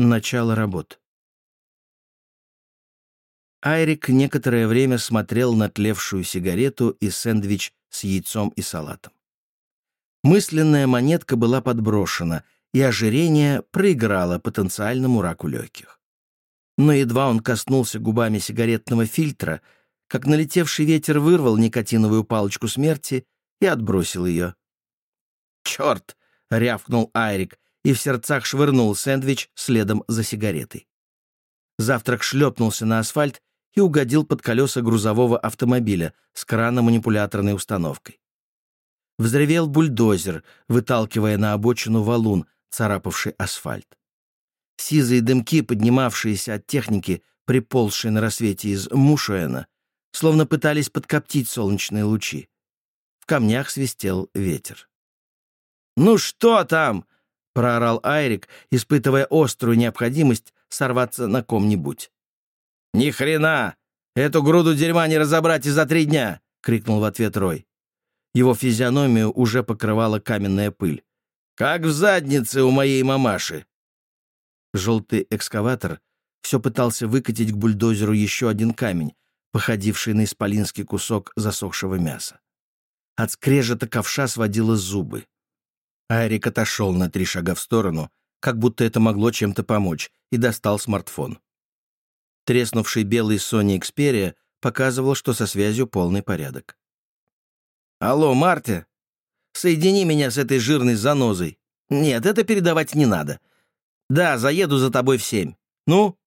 Начало работ. Айрик некоторое время смотрел на тлевшую сигарету и сэндвич с яйцом и салатом. Мысленная монетка была подброшена, и ожирение проиграло потенциальному раку легких. Но едва он коснулся губами сигаретного фильтра, как налетевший ветер вырвал никотиновую палочку смерти и отбросил ее. «Черт!» — рявкнул Айрик и в сердцах швырнул сэндвич следом за сигаретой. Завтрак шлепнулся на асфальт и угодил под колеса грузового автомобиля с крано-манипуляторной установкой. Взревел бульдозер, выталкивая на обочину валун, царапавший асфальт. Сизые дымки, поднимавшиеся от техники, приползшей на рассвете из Мушуэна, словно пытались подкоптить солнечные лучи. В камнях свистел ветер. «Ну что там?» — проорал Айрик, испытывая острую необходимость сорваться на ком-нибудь. «Ни хрена! Эту груду дерьма не разобрать и за три дня!» — крикнул в ответ Рой. Его физиономию уже покрывала каменная пыль. «Как в заднице у моей мамаши!» Желтый экскаватор все пытался выкатить к бульдозеру еще один камень, походивший на исполинский кусок засохшего мяса. От скрежета ковша сводило зубы. Айрик отошел на три шага в сторону, как будто это могло чем-то помочь, и достал смартфон. Треснувший белый Sony Xperia показывал, что со связью полный порядок. «Алло, Марте? Соедини меня с этой жирной занозой. Нет, это передавать не надо. Да, заеду за тобой в семь. Ну?»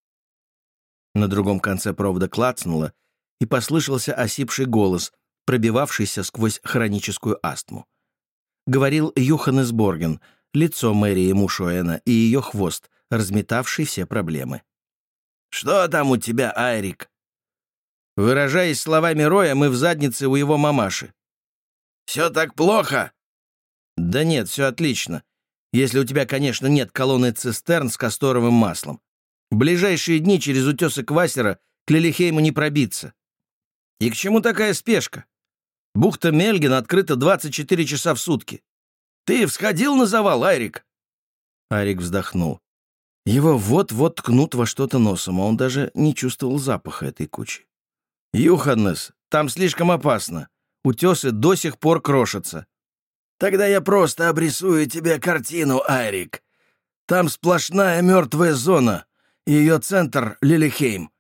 На другом конце провода клацнуло, и послышался осипший голос, пробивавшийся сквозь хроническую астму. Говорил Юханес Борген, лицо мэрии Мушуэна и ее хвост, разметавший все проблемы. «Что там у тебя, Айрик?» Выражаясь словами Роя, мы в заднице у его мамаши. «Все так плохо?» «Да нет, все отлично. Если у тебя, конечно, нет колонны цистерн с касторовым маслом. В ближайшие дни через утесы Квасера к Лилихейму не пробиться. И к чему такая спешка? Бухта Мельген открыта 24 часа в сутки. Ты всходил на завал, Айрик?» Айрик вздохнул. Его вот-вот ткнут во что-то носом, а он даже не чувствовал запаха этой кучи. «Юханнес, там слишком опасно. Утесы до сих пор крошатся». «Тогда я просто обрисую тебе картину, Айрик. Там сплошная мертвая зона, и ее центр — Лилихейм».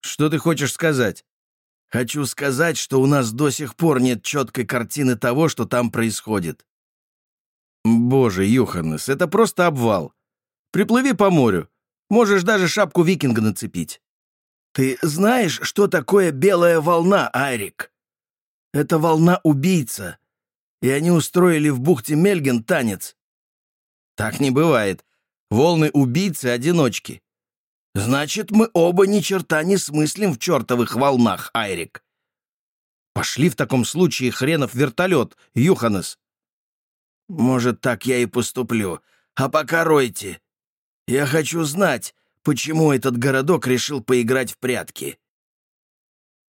«Что ты хочешь сказать?» «Хочу сказать, что у нас до сих пор нет четкой картины того, что там происходит». «Боже, Юханнес, это просто обвал. Приплыви по морю. Можешь даже шапку викинга нацепить. Ты знаешь, что такое белая волна, Айрик? Это волна-убийца. И они устроили в бухте Мельген танец. Так не бывает. Волны-убийцы — одиночки. Значит, мы оба ни черта не смыслим в чертовых волнах, Айрик. Пошли в таком случае хренов вертолет, Юханес. Может, так я и поступлю. А пока ройте. Я хочу знать, почему этот городок решил поиграть в прятки».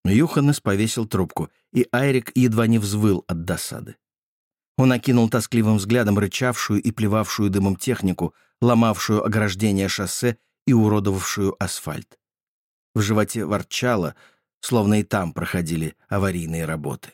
Юханес повесил трубку, и Айрик едва не взвыл от досады. Он окинул тоскливым взглядом рычавшую и плевавшую дымом технику, ломавшую ограждение шоссе и уродовавшую асфальт. В животе ворчало, словно и там проходили аварийные работы.